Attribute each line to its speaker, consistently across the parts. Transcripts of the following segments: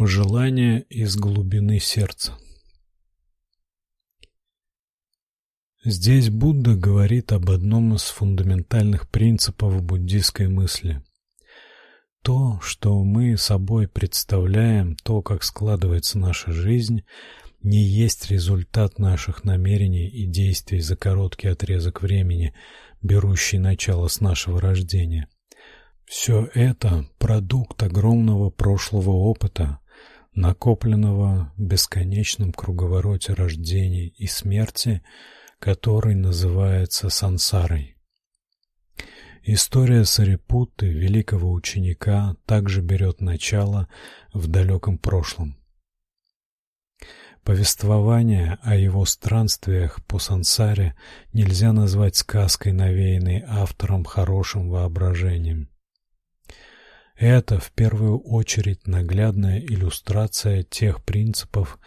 Speaker 1: Пожелание из глубины сердца. Здесь Будда говорит об одном из фундаментальных принципов буддийской мысли. То, что мы собой представляем, то, как складывается наша жизнь, не есть результат наших намерений и действий за короткий отрезок времени, берущий начало с нашего рождения. Все это продукт огромного прошлого опыта, накопленного в бесконечном круговороте рождений и смерти, который называется сансарой. История Сарипутты, великого ученика, также берет начало в далеком прошлом. Повествование о его странствиях по сансаре нельзя назвать сказкой, навеянной автором хорошим воображением. Это в первую очередь наглядная иллюстрация тех принципов,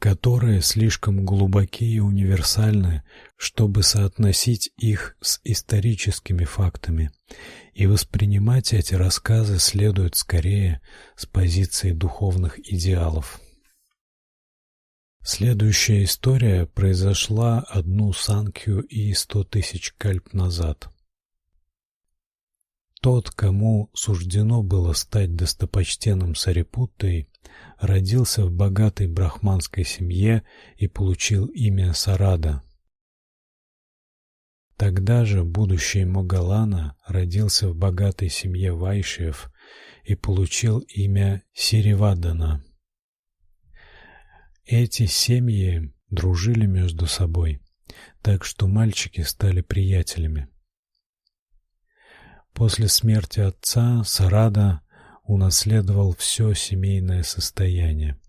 Speaker 1: которые слишком глубоки и универсальны, чтобы соотносить их с историческими фактами. И воспринимать эти рассказы следует скорее с позиции духовных идеалов. Следующая история произошла одну санкью и сто тысяч кальп назад. Тот, кому суждено было стать достопочтенным Сарипуттой, родился в богатой брахманской семье и получил имя Сарада. Тогда же будущий Могалана родился в богатой семье вайшьев и получил имя Сиривадана. Эти семьи дружили между собой, так что мальчики стали приятелями. После смерти отца Сарада унаследовал все семейное состояние.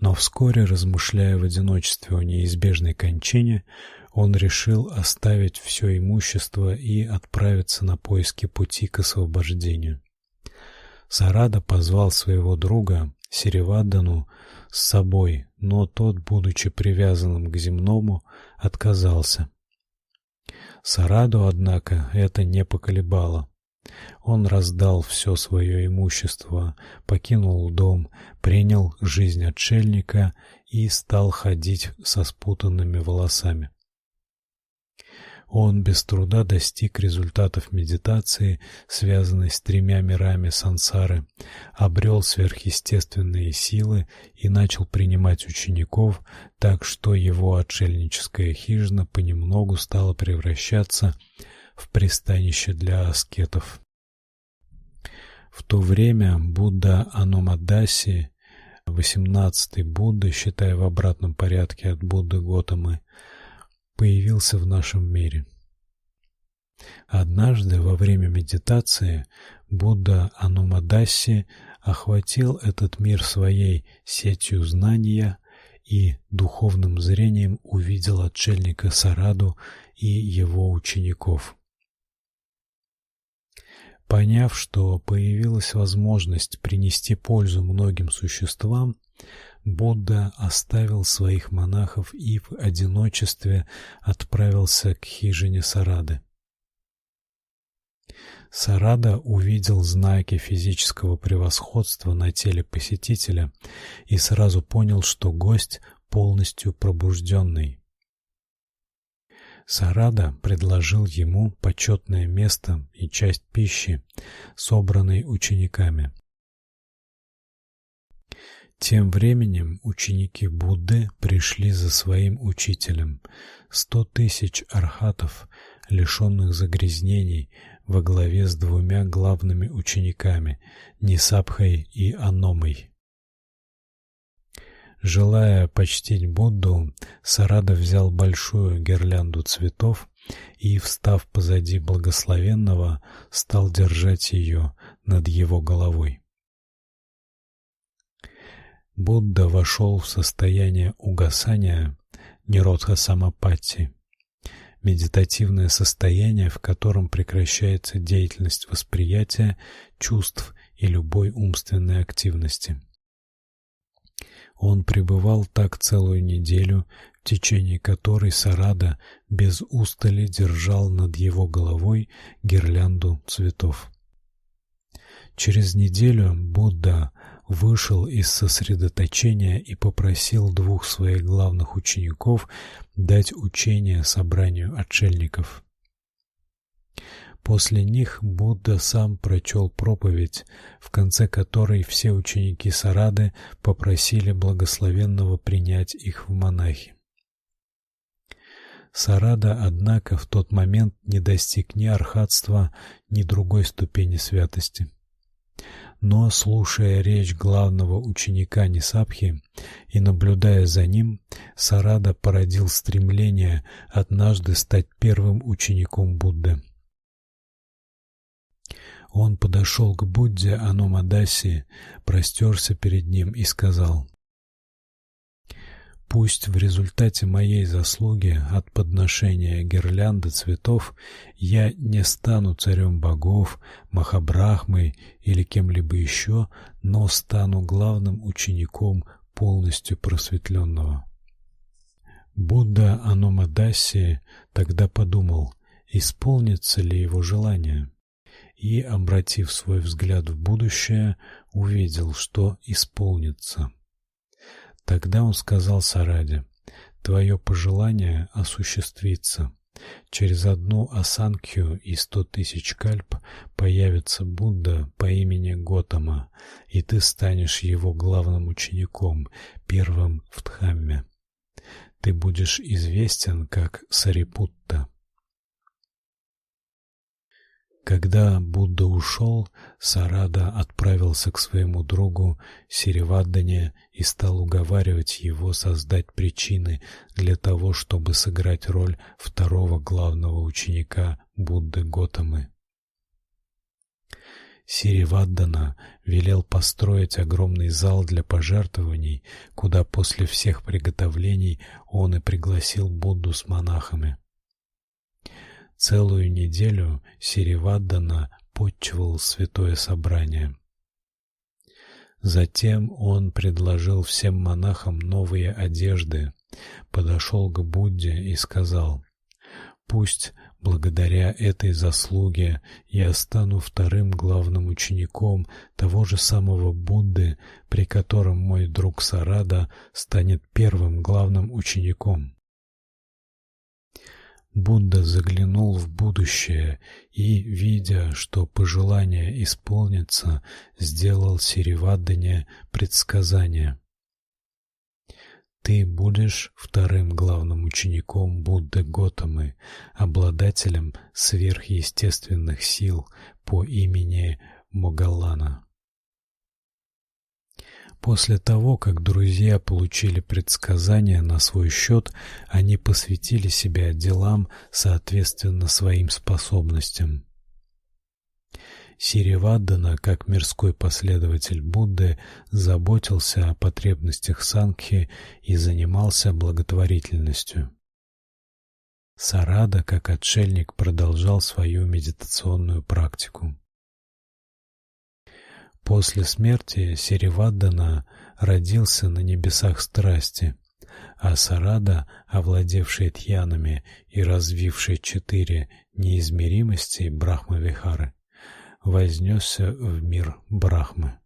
Speaker 1: Но вскоре, размышляя в одиночестве о неизбежной кончине, он решил оставить все имущество и отправиться на поиски пути к освобождению. Сарада позвал своего друга Сиривадану с собой, но тот, будучи привязанным к земному, отказался. Сараду, однако, это не поколебало. Он раздал все свое имущество, покинул дом, принял жизнь отшельника и стал ходить со спутанными волосами. Он без труда достиг результатов медитации, связанной с тремя мирами сансары, обрел сверхъестественные силы и начал принимать учеников, так что его отшельническая хижина понемногу стала превращаться в пристанище для аскетов. В то время Будда Аномадаси, восемнадцатый Будда, считая в обратном порядке от Будды Готамы, появился в нашем мире. Однажды во время медитации Будда Анумадасси охватил этот мир своей сетью знания и духовным зрением увидел отшельника Сараду и его учеников. Поняв, что появилась возможность принести пользу многим существам, Будда оставил своих монахов и в одиночестве отправился к хижине Сарады. Сарада увидел знаки физического превосходства на теле посетителя и сразу понял, что гость полностью пробужденный. Сарада предложил ему почетное место и часть пищи, собранной учениками. Тем временем ученики Будды пришли за своим учителем. Сто тысяч архатов, лишенных загрязнений, во главе с двумя главными учениками Нисабхой и Аномой. Желая почтить Будду, Сарада взял большую гирлянду цветов и, встав позади благословенного, стал держать ее над его головой. Будда вошел в состояние угасания ниродха самапатти, медитативное состояние, в котором прекращается деятельность восприятия, чувств и любой умственной активности. Он пребывал так целую неделю, в течение которой Сарада без устали держал над его головой гирлянду цветов. Через неделю Будда вышел из сосредоточения и попросил двух своих главных учеников дать учение собранию отшельников. После них Будда сам прочел проповедь, в конце которой все ученики Сарады попросили благословенного принять их в монахи. Сарада, однако, в тот момент не достиг ни архатства, ни другой ступени святости. Но слушая речь главного ученика Нисабхи и наблюдая за ним, Сарада породил стремление однажды стать первым учеником Будды. Он подошел к Будде Анумадаси, простерся перед ним и сказал: Пусть в результате моей заслуги от подношения гирлянды цветов я не стану царем богов, Махабрахмой или кем-либо еще, но стану главным учеником полностью просветленного. Будда Аномадаси тогда подумал, исполнится ли его желание, и, обратив свой взгляд в будущее, увидел, что исполнится. Тогда он сказал Сараде: "Твое пожелание осуществится. Через одну асанкхью и сто тысяч кальп появится Будда по имени Готама, и ты станешь его главным учеником, первым в Дхамме. Ты будешь известен как Сарипутта. Когда Будда ушел, Сарада отправился к своему другу Сириваддане и стал уговаривать его создать причины для того, чтобы сыграть роль второго главного ученика Будды Готамы. Сириваддана велел построить огромный зал для пожертвований, куда после всех приготовлений он и пригласил Будду с монахами. Целую неделю Сириваддана почивал святое собрание. Затем он предложил всем монахам новые одежды, подошел к Будде и сказал: "Пусть благодаря этой заслуге я стану вторым главным учеником того же самого Будды, при котором мой друг Сарада станет первым главным учеником". Будда заглянул в будущее и, видя, что пожелание исполнится, сделал Сириваддане предсказание. Ты будешь вторым главным учеником Будды Готамы, обладателем сверхъестественных сил по имени Могаллана. После того, как друзья получили предсказания на свой счет, они посвятили себя делам соответственно своим способностям. Сириваддана, как мирской последователь Будды, заботился о потребностях сангхи и занимался благотворительностью. Сарада, как отшельник, продолжал свою медитационную практику. После смерти Сириваддана родился на небесах страсти, а Сарада, овладевший тьянами и развивший четыре неизмеримости Брахмавихары, вознесся в мир Брахмы.